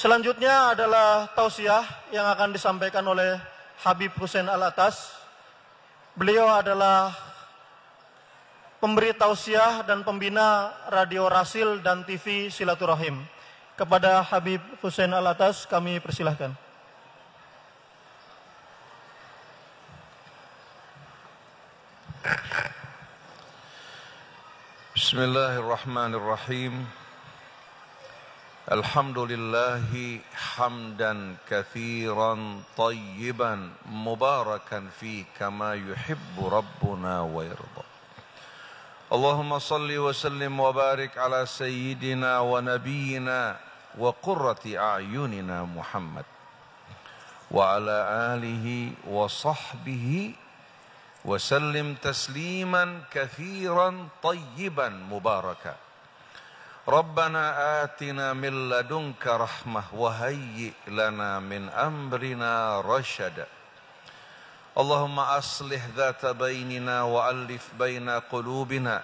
Selanjutnya adalah tausiah yang akan disampaikan oleh Habib Hussein Al-Atas. Beliau adalah pemberi tausiah dan pembina Radio Rasil dan TV Silaturahim. Kepada Habib Hussein Al-Atas kami persilahkan. Bismillahirrahmanirrahim. الحمد لله حمدا كثيرا طيبا مباركا فيه كما يحب ربنا ويرضى. اللهم صل وسلم وبارك على سيدنا ونبينا وقرة أعيننا محمد وعلى آله وصحبه وسلم تسليما كثيرا طيبا مباركا. ربنا آتنا من لدنك رحمة وهيئ لنا من أمرنا رشدا اللهم أصلح ذات بيننا وألف بين قلوبنا.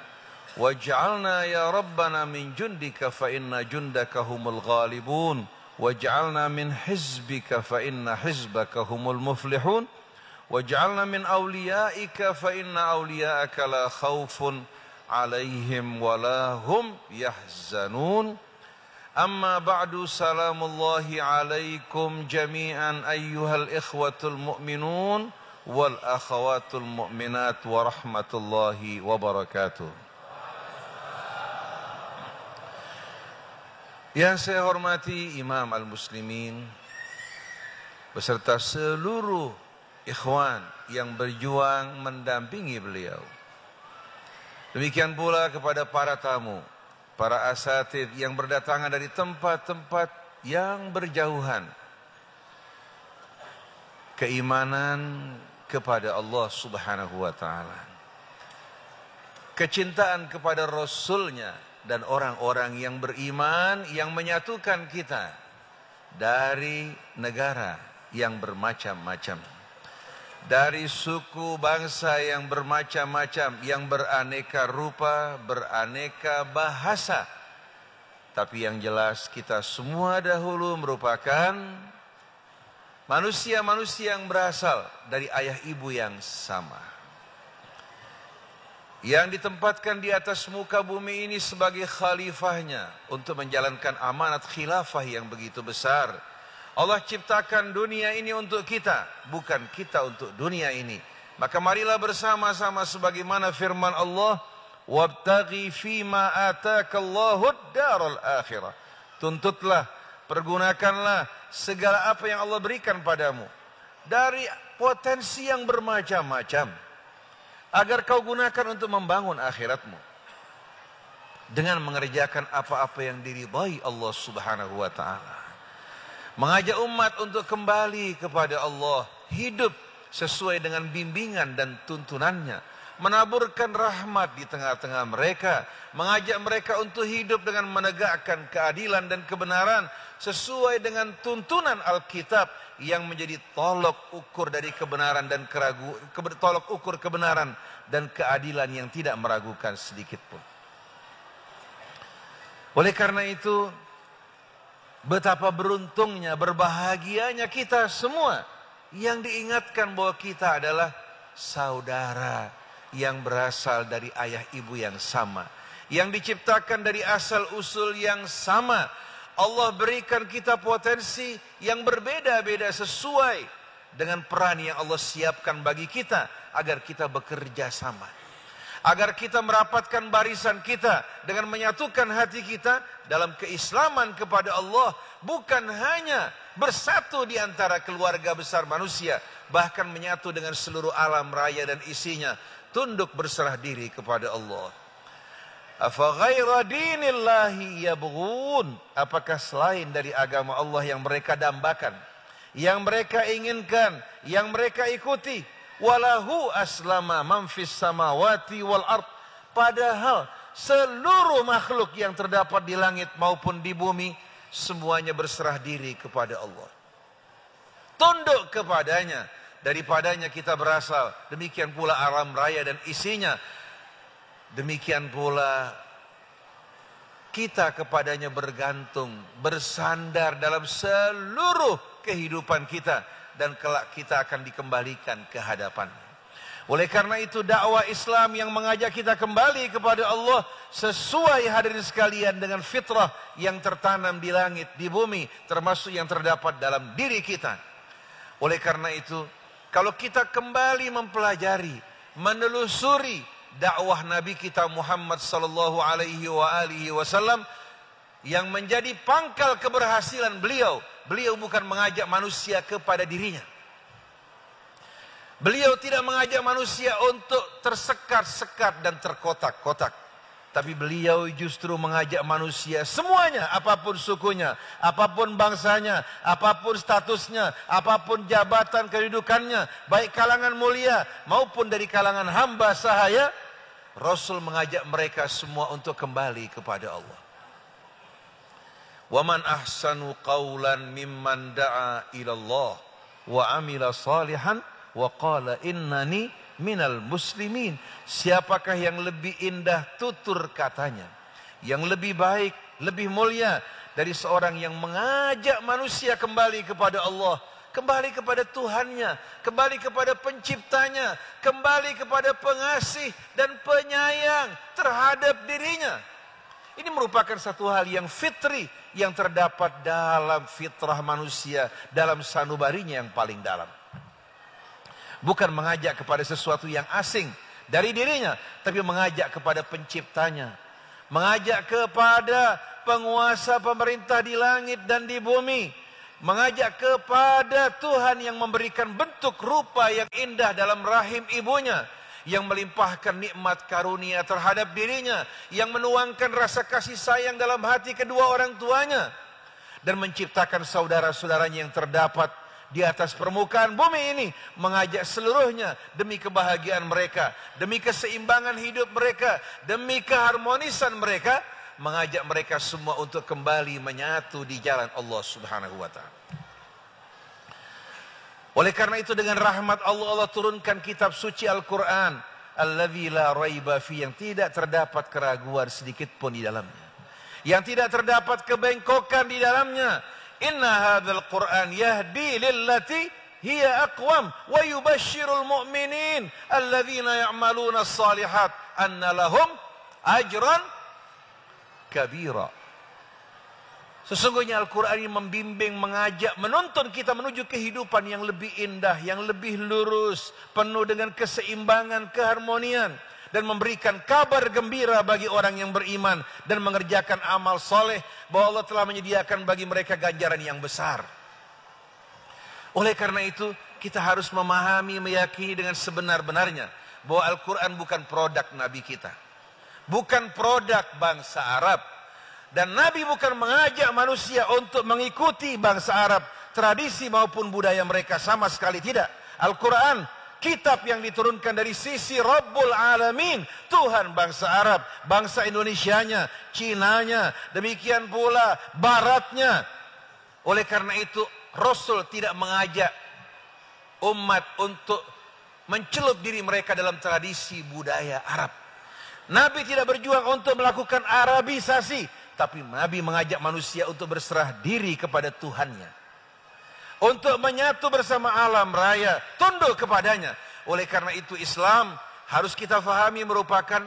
واجعلنا يا ربنا من جندك فإن جندك هم الغالبون. واجعلنا من حزبك فإن حزبك هم المفلحون. واجعلنا من أوليائك فإن أولياءك لا خوف alaihim walahum yahzanun. Amma ba'du salamullahi alaikum jami'an ayyuhal ikhwatul mu'minun wal akhawatul mu'minat wa rahmatullahi wa barakatuh. Yang saya hormati Imam Al-Muslimin Beserta seluruh ikhwan yang berjuang mendampingi beliau Demikian pula kepada para tamu, para asatid yang berdatangan dari tempat-tempat yang berjauhan. Keimanan kepada Allah subhanahu wa ta'ala. Kecintaan kepada Rasulnya dan orang-orang yang beriman yang menyatukan kita dari negara yang bermacam-macam dari suku bangsa yang bermacam-macam, yang beraneka rupa, beraneka bahasa. Tapi yang jelas kita semua dahulu merupakan manusia-manusia yang berasal dari ayah ibu yang sama. Yang ditempatkan di atas muka bumi ini sebagai khalifahnya untuk menjalankan amanat khilafah yang begitu besar Allah ciptakan dunia ini untuk kita, bukan kita untuk dunia ini. Maka marilah bersama-sama sebagaimana firman Allah, "Wabtaghi fima atakallahu ad-daral akhirah." Tuntutlah, pergunakanlah segala apa yang Allah berikan padamu dari potensi yang bermacam-macam agar kau gunakan untuk membangun akhiratmu dengan mengerjakan apa-apa yang diridhai Allah Subhanahu wa taala. Mengajak umat untuk kembali kepada Allah. Hidup sesuai dengan bimbingan dan tuntunannya. Menaburkan rahmat di tengah-tengah mereka. Mengajak mereka untuk hidup dengan menegakkan keadilan dan kebenaran. Sesuai dengan tuntunan Alkitab yang menjadi tolok ukur dari kebenaran dan keragu, tolok ukur kebenaran dan keadilan yang tidak meragukan sedikit pun. Oleh karena itu, Betapa beruntungnya, berbahagianya kita semua yang diingatkan bahwa kita adalah saudara yang berasal dari ayah ibu yang sama. Yang diciptakan dari asal usul yang sama. Allah berikan kita potensi yang berbeda-beda sesuai dengan peran yang Allah siapkan bagi kita agar kita bekerja sama agar kita merapatkan barisan kita dengan menyatukan hati kita dalam keislaman kepada Allah bukan hanya bersatu di antara keluarga besar manusia bahkan menyatu dengan seluruh alam raya dan isinya tunduk berserah diri kepada Allah. Apakah selain dari agama Allah yang mereka dambakan yang mereka inginkan yang mereka ikuti walahu aslama man fis samawati wal ard. Padahal seluruh makhluk yang terdapat di langit maupun di bumi semuanya berserah diri kepada Allah. Tunduk kepadanya daripadanya kita berasal. Demikian pula alam raya dan isinya. Demikian pula kita kepadanya bergantung, bersandar dalam seluruh kehidupan kita dan kelak kita akan dikembalikan ke hadapannya. Oleh karena itu dakwah Islam yang mengajak kita kembali kepada Allah sesuai hadirin sekalian dengan fitrah yang tertanam di langit, di bumi, termasuk yang terdapat dalam diri kita. Oleh karena itu, kalau kita kembali mempelajari, menelusuri dakwah Nabi kita Muhammad sallallahu alaihi wa alihi wasallam yang menjadi pangkal keberhasilan beliau. Beliau bukan mengajak manusia kepada dirinya. Beliau tidak mengajak manusia untuk tersekat-sekat dan terkotak-kotak. Tapi beliau justru mengajak manusia semuanya, apa pun sukunya, apa pun bangsanya, apa pun statusnya, apa pun jabatan kedudukannya, baik kalangan mulia maupun dari kalangan hamba sahaya, Rasul mengajak mereka semua untuk kembali kepada Allah. Qawlan mimman da'a ila Allah wa amila salihan wa qala innani minal muslimin. Siapakah yang lebih indah tutur katanya? Yang lebih baik, lebih mulia dari seorang yang mengajak manusia kembali kepada Allah kembali kepada Tuhannya, kembali kepada penciptanya, kembali kepada pengasih dan penyayang terhadap dirinya. Ini merupakan satu hal yang fitri yang terdapat dalam fitrah manusia, dalam sanubarinya yang paling dalam. Bukan mengajak kepada sesuatu yang asing dari dirinya, tapi mengajak kepada penciptanya. Mengajak kepada penguasa pemerintah di langit dan di bumi mengajak kepada Tuhan yang memberikan bentuk rupa yang indah dalam rahim ibunya yang melimpahkan nikmat karunia terhadap dirinya yang menuangkan rasa kasih sayang dalam hati kedua orang tuanya dan menciptakan saudara-saudaranya yang terdapat di atas permukaan bumi ini mengajak seluruhnya demi kebahagiaan mereka demi keseimbangan hidup mereka demi keharmonisan mereka mengajak mereka semua untuk kembali menyatu di jalan Allah Subhanahu wa taala. Oleh karena itu dengan rahmat Allah Allah turunkan kitab suci Al-Qur'an allazi la raiba fi yang tidak terdapat keraguan sedikit pun di dalamnya. Yang tidak terdapat kebengkokan di dalamnya. Inna hadzal Qur'an yahdi lillati hiya aqwam wa yubashshirul mu'minin alladzina ya'maluna as-salihat anna lahum ajran kabira. Sesungguhnya Al-Quran ini membimbing, mengajak, menuntun kita menuju kehidupan yang lebih indah, yang lebih lurus, penuh dengan keseimbangan, keharmonian. Dan memberikan kabar gembira bagi orang yang beriman dan mengerjakan amal soleh bahwa Allah telah menyediakan bagi mereka ganjaran yang besar. Oleh karena itu, kita harus memahami, meyakini dengan sebenar-benarnya bahwa Al-Quran bukan produk Nabi kita bukan produk bangsa Arab. Dan Nabi bukan mengajak manusia untuk mengikuti bangsa Arab, tradisi maupun budaya mereka sama sekali tidak. Al-Quran, kitab yang diturunkan dari sisi Rabbul Alamin, Tuhan bangsa Arab, bangsa Indonesianya, Cinanya, demikian pula Baratnya. Oleh karena itu, Rasul tidak mengajak umat untuk mencelup diri mereka dalam tradisi budaya Arab. Nabi tidak berjuang untuk melakukan Arabisasi, tapi Nabi mengajak manusia untuk berserah diri kepada Tuhannya. Untuk menyatu bersama alam raya, tunduk kepadanya. Oleh karena itu Islam harus kita fahami merupakan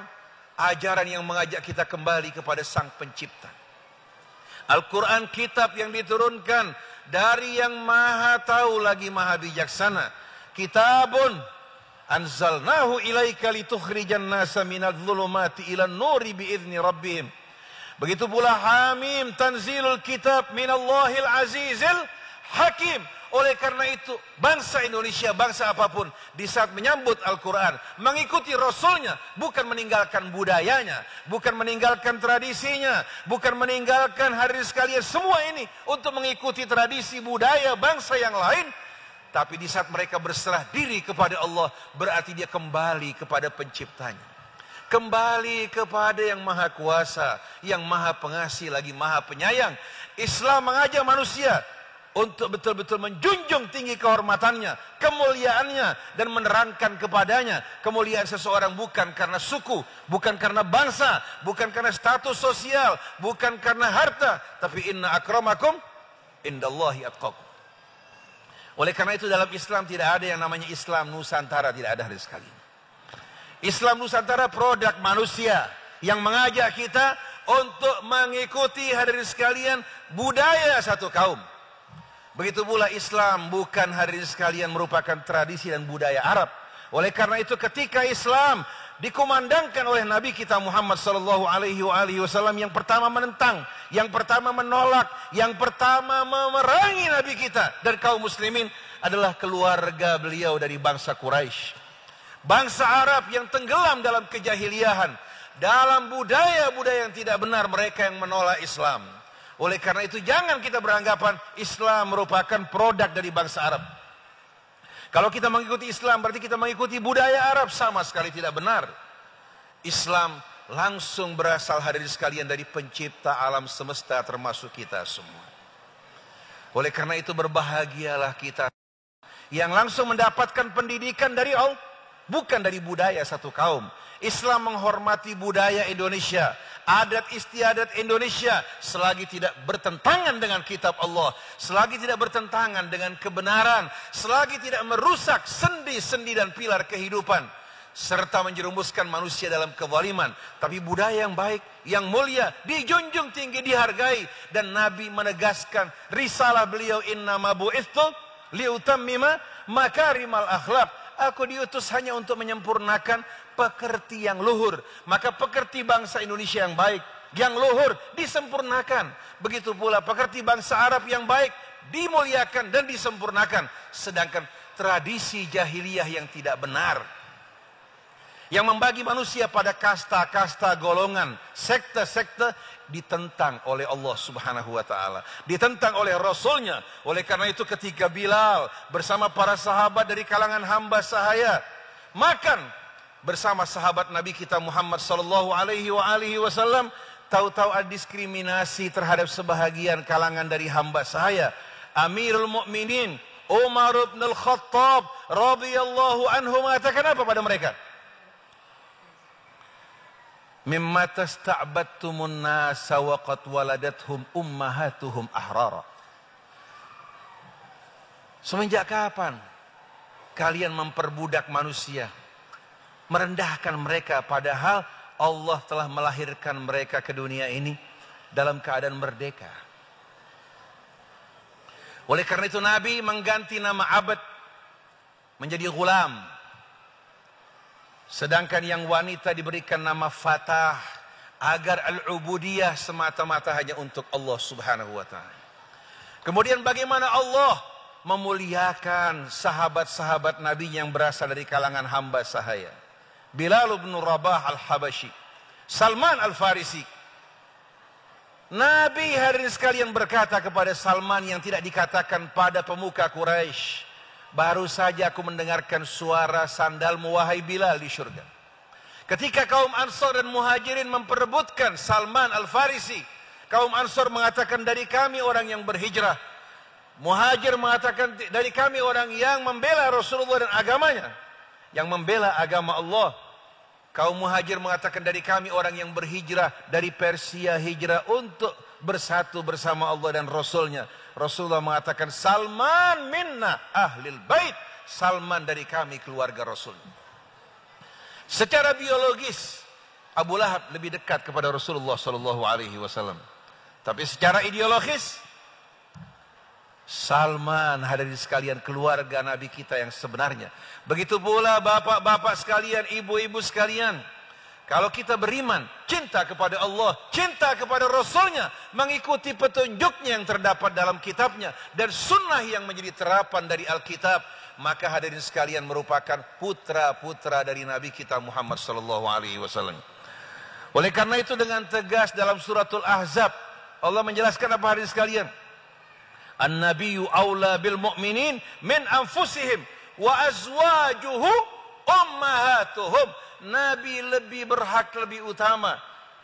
ajaran yang mengajak kita kembali kepada Sang Pencipta. Al-Quran kitab yang diturunkan dari yang maha tahu lagi maha bijaksana. Kitabun anzalnahu ilaika litukhrijan nasa minadh dhulumati ila nuri biizni rabbihim begitu pula hamim tanzilul kitab minallahil azizil hakim oleh karena itu bangsa Indonesia bangsa apapun di saat menyambut Al-Qur'an mengikuti rasulnya bukan meninggalkan budayanya bukan meninggalkan tradisinya bukan meninggalkan hari sekalian semua ini untuk mengikuti tradisi budaya bangsa yang lain tapi di saat mereka berserah diri kepada Allah, berarti dia kembali kepada penciptanya. Kembali kepada yang maha kuasa, yang maha pengasih lagi maha penyayang. Islam mengajak manusia untuk betul-betul menjunjung tinggi kehormatannya, kemuliaannya dan menerangkan kepadanya kemuliaan seseorang bukan karena suku, bukan karena bangsa, bukan karena status sosial, bukan karena harta, tapi inna akramakum indallahi atqakum. Oleh karena itu dalam Islam tidak ada yang namanya Islam Nusantara, tidak ada hari sekali. Islam Nusantara produk manusia yang mengajak kita untuk mengikuti hadirin sekalian budaya satu kaum. Begitu pula Islam bukan hadirin sekalian merupakan tradisi dan budaya Arab. Oleh karena itu ketika Islam dikumandangkan oleh Nabi kita Muhammad sallallahu alaihi wasallam yang pertama menentang, yang pertama menolak, yang pertama memerangi Nabi kita dan kaum muslimin adalah keluarga beliau dari bangsa Quraisy. Bangsa Arab yang tenggelam dalam kejahiliahan, dalam budaya-budaya yang tidak benar mereka yang menolak Islam. Oleh karena itu jangan kita beranggapan Islam merupakan produk dari bangsa Arab. Kalau kita mengikuti Islam berarti kita mengikuti budaya Arab sama sekali tidak benar. Islam langsung berasal hadir sekalian dari pencipta alam semesta termasuk kita semua. Oleh karena itu berbahagialah kita yang langsung mendapatkan pendidikan dari Allah bukan dari budaya satu kaum. Islam menghormati budaya Indonesia, adat istiadat Indonesia selagi tidak bertentangan dengan kitab Allah, selagi tidak bertentangan dengan kebenaran, selagi tidak merusak sendi-sendi dan pilar kehidupan serta menjerumuskan manusia dalam kezaliman, tapi budaya yang baik, yang mulia, dijunjung tinggi, dihargai. Dan Nabi menegaskan risalah beliau innama bu'ithu liutammima makarimal akhlak Aku diutus hanya untuk menyempurnakan pekerti yang luhur. Maka pekerti bangsa Indonesia yang baik, yang luhur disempurnakan. Begitu pula pekerti bangsa Arab yang baik dimuliakan dan disempurnakan. Sedangkan tradisi jahiliyah yang tidak benar yang membagi manusia pada kasta-kasta golongan, sekte-sekte ditentang oleh Allah Subhanahu wa taala, ditentang oleh rasulnya. Oleh karena itu ketika Bilal bersama para sahabat dari kalangan hamba sahaya makan bersama sahabat Nabi kita Muhammad sallallahu alaihi wa alihi wasallam, tahu-tahu ada diskriminasi terhadap sebahagian kalangan dari hamba sahaya. Amirul Mukminin Umar bin Al-Khattab radhiyallahu anhu mengatakan apa pada mereka? Mimma tasta'battumun nasa wa qad waladathum ummahatuhum ahrara. Semenjak kapan kalian memperbudak manusia? Merendahkan mereka padahal Allah telah melahirkan mereka ke dunia ini dalam keadaan merdeka. Oleh karena itu Nabi mengganti nama abad menjadi gulam Sedangkan yang wanita diberikan nama Fatah agar al-ubudiyah semata-mata hanya untuk Allah Subhanahu wa taala. Kemudian bagaimana Allah memuliakan sahabat-sahabat Nabi yang berasal dari kalangan hamba sahaya. Bilal bin Rabah al-Habashi, Salman al-Farisi. Nabi hari ini sekalian berkata kepada Salman yang tidak dikatakan pada pemuka Quraisy, Baru saja aku mendengarkan suara sandalmu wahai Bilal di surga. Ketika kaum Ansor dan Muhajirin memperebutkan Salman Al-Farisi. Kaum Ansor mengatakan dari kami orang yang berhijrah. Muhajir mengatakan dari kami orang yang membela Rasulullah dan agamanya. Yang membela agama Allah. Kaum Muhajir mengatakan dari kami orang yang berhijrah dari Persia hijrah untuk bersatu bersama Allah dan Rasulnya. Rasulullah mengatakan Salman minna ahlil bait. Salman dari kami keluarga Rasul. Secara biologis Abu Lahab lebih dekat kepada Rasulullah sallallahu alaihi wasallam. Tapi secara ideologis Salman hadirin sekalian keluarga Nabi kita yang sebenarnya. Begitu pula bapak-bapak sekalian, ibu-ibu sekalian. Kalau kita beriman, cinta kepada Allah, cinta kepada Rasulnya, mengikuti petunjuknya yang terdapat dalam kitabnya, dan sunnah yang menjadi terapan dari Alkitab, maka hadirin sekalian merupakan putra-putra dari Nabi kita Muhammad sallallahu alaihi wasallam. Oleh karena itu dengan tegas dalam suratul Ahzab, Allah menjelaskan apa hadirin sekalian? An-nabiyyu aula bil mu'minin min anfusihim wa azwajuhu ummahatuhum Nabi lebih berhak, lebih utama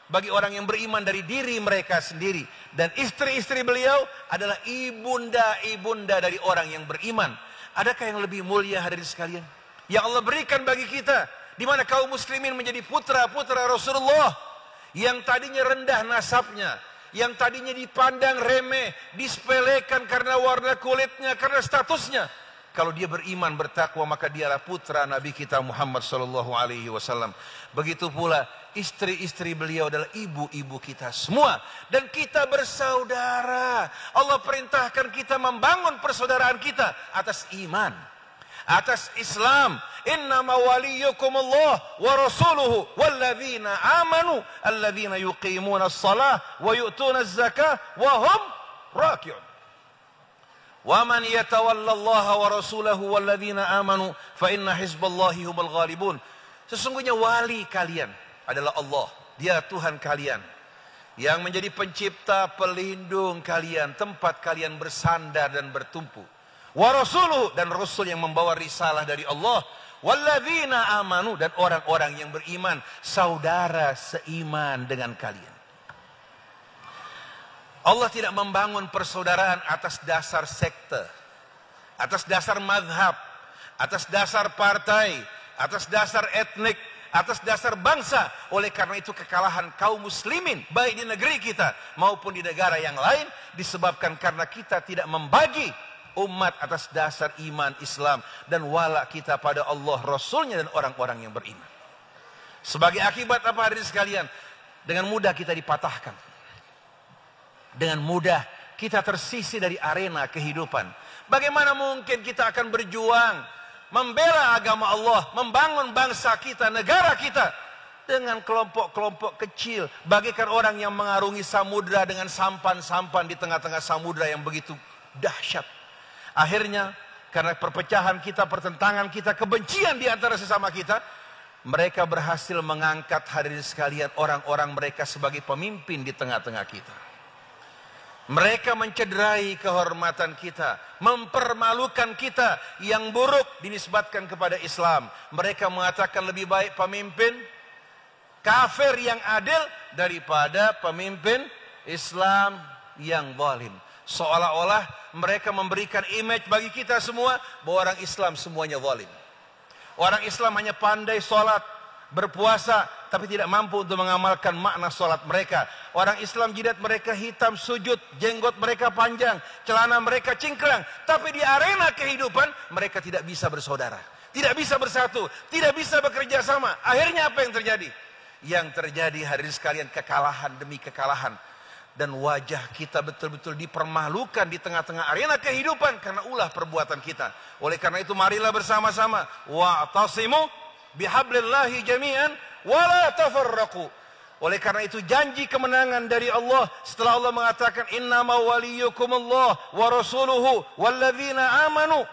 bagi orang yang beriman dari diri mereka sendiri. Dan istri-istri beliau adalah ibunda-ibunda dari orang yang beriman. Adakah yang lebih mulia hadirin sekalian? Yang Allah berikan bagi kita. Di mana kaum muslimin menjadi putra-putra Rasulullah. Yang tadinya rendah nasabnya. Yang tadinya dipandang remeh. Disepelekan karena warna kulitnya, karena statusnya. Kalau dia beriman bertakwa maka dialah putra Nabi kita Muhammad sallallahu alaihi wasallam. Begitu pula istri-istri beliau adalah ibu-ibu kita semua dan kita bersaudara. Allah perintahkan kita membangun persaudaraan kita atas iman, atas Islam. Innama waliyukum Allah wa rasuluhu walladzina amanu alladzina yuqimuna as-salah wa yu'tuna az-zakah wa hum raki'un. ومن يتولى الله ورسوله والذين آمنوا فإن حزب الله هم الغالبون Sesungguhnya wali kalian adalah Allah. Dia Tuhan kalian. Yang menjadi pencipta, pelindung kalian. Tempat kalian bersandar dan bertumpu. Wa rasuluh dan Rasul yang membawa risalah dari Allah. Walladzina amanu dan orang-orang yang beriman. Saudara seiman dengan kalian. Allah tidak membangun persaudaraan atas dasar sekte, atas dasar madhab, atas dasar partai, atas dasar etnik, atas dasar bangsa. Oleh karena itu kekalahan kaum muslimin, baik di negeri kita maupun di negara yang lain, disebabkan karena kita tidak membagi umat atas dasar iman Islam dan wala kita pada Allah, Rasulnya dan orang-orang yang beriman. Sebagai akibat apa hari sekalian? Dengan mudah kita dipatahkan dengan mudah kita tersisi dari arena kehidupan. Bagaimana mungkin kita akan berjuang membela agama Allah, membangun bangsa kita, negara kita dengan kelompok-kelompok kecil, bagaikan orang yang mengarungi samudra dengan sampan-sampan di tengah-tengah samudra yang begitu dahsyat. Akhirnya karena perpecahan kita, pertentangan kita, kebencian di antara sesama kita, mereka berhasil mengangkat hadirin sekalian orang-orang mereka sebagai pemimpin di tengah-tengah kita. Mereka mencederai kehormatan kita, mempermalukan kita yang buruk dinisbatkan kepada Islam. Mereka mengatakan lebih baik pemimpin kafir yang adil daripada pemimpin Islam yang zalim. Seolah-olah mereka memberikan image bagi kita semua bahwa orang Islam semuanya zalim. Orang Islam hanya pandai sholat, berpuasa tapi tidak mampu untuk mengamalkan makna solat mereka. Orang Islam jidat mereka hitam sujud, jenggot mereka panjang, celana mereka cingkrang. Tapi di arena kehidupan mereka tidak bisa bersaudara. Tidak bisa bersatu, tidak bisa bekerja sama. Akhirnya apa yang terjadi? Yang terjadi hari sekalian kekalahan demi kekalahan. Dan wajah kita betul-betul dipermalukan di tengah-tengah arena kehidupan karena ulah perbuatan kita. Oleh karena itu marilah bersama-sama. Wa'tasimu bihablillahi jami'an wala tafarraqu. Oleh karena itu janji kemenangan dari Allah setelah Allah mengatakan innama waliyukumullah wa rasuluhu walladzina amanu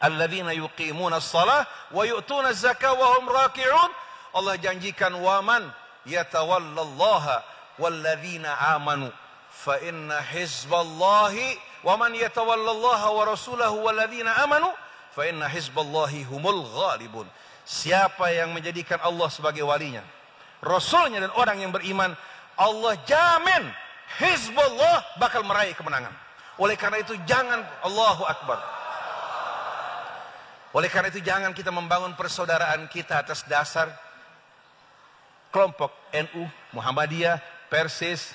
alladzina yuqimuna as-salah wa yu'tuna az-zakah wa hum raki'un. Allah janjikan waman yatawallallaha walladzina amanu fa inna hizballahi wa man yatawallallaha wa rasulahu walladzina amanu fa inna hizballahi humul ghalibun. Siapa yang menjadikan Allah sebagai walinya, Rasulnya dan orang yang beriman, Allah jamin Hizbullah bakal meraih kemenangan. Oleh karena itu jangan Allahu Akbar. Oleh karena itu jangan kita membangun persaudaraan kita atas dasar kelompok NU, Muhammadiyah, Persis,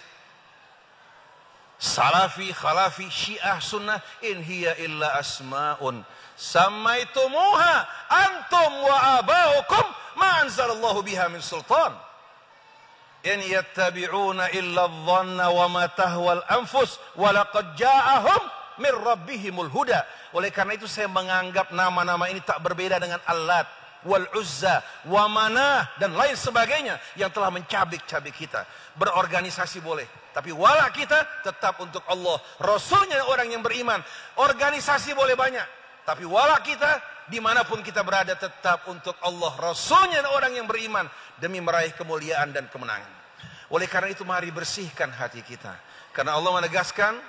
Salafi, Khalafi, Syiah, Sunnah, in hiya illa asma'un samaitumuha antum wa abaukum ma anzalallahu biha min sultan. In yattabi'una illa dhanna wa ma tahwal anfus wa laqad ja'ahum min rabbihimul huda. Oleh karena itu saya menganggap nama-nama ini tak berbeda dengan Allat, wal Uzza, wa Manah dan lain sebagainya yang telah mencabik-cabik kita. Berorganisasi boleh, tapi wala kita tetap untuk Allah. Rasulnya orang yang beriman. Organisasi boleh banyak, tapi wala kita di mana pun kita berada tetap untuk Allah Rasulnya dan orang yang beriman demi meraih kemuliaan dan kemenangan. Oleh karena itu mari bersihkan hati kita. Karena Allah menegaskan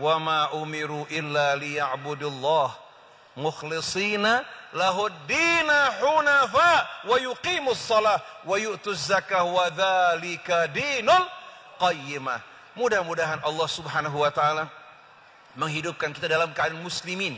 wa ma umiru illa liya'budullah mukhlisina lahuddina hunafa wa yuqimus salah wa yu'tuz zakah wa dzalika dinul qayyimah. Mudah-mudahan Allah Subhanahu wa taala menghidupkan kita dalam keadaan muslimin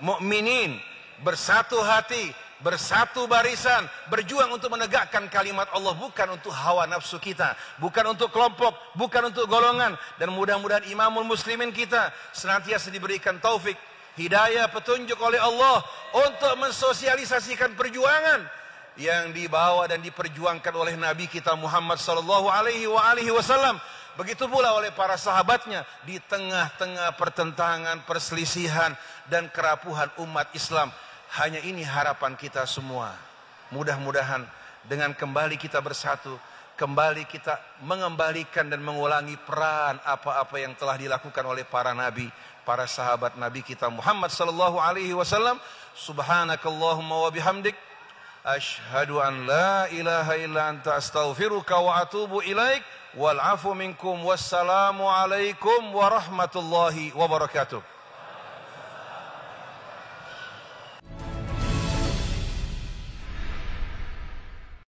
mukminin, bersatu hati, bersatu barisan, berjuang untuk menegakkan kalimat Allah bukan untuk hawa nafsu kita, bukan untuk kelompok, bukan untuk golongan. Dan mudah-mudahan imamul muslimin kita senantiasa diberikan taufik, hidayah, petunjuk oleh Allah untuk mensosialisasikan perjuangan yang dibawa dan diperjuangkan oleh Nabi kita Muhammad sallallahu alaihi wasallam Begitu pula oleh para sahabatnya di tengah-tengah pertentangan, perselisihan dan kerapuhan umat Islam. Hanya ini harapan kita semua. Mudah-mudahan dengan kembali kita bersatu, kembali kita mengembalikan dan mengulangi peran apa-apa yang telah dilakukan oleh para nabi, para sahabat nabi kita Muhammad sallallahu alaihi wasallam. Subhanakallahumma wa bihamdik asyhadu an la ilaha illa anta astaghfiruka wa atubu ilaik. والعفو منكم والسلام عليكم ورحمة الله وبركاته.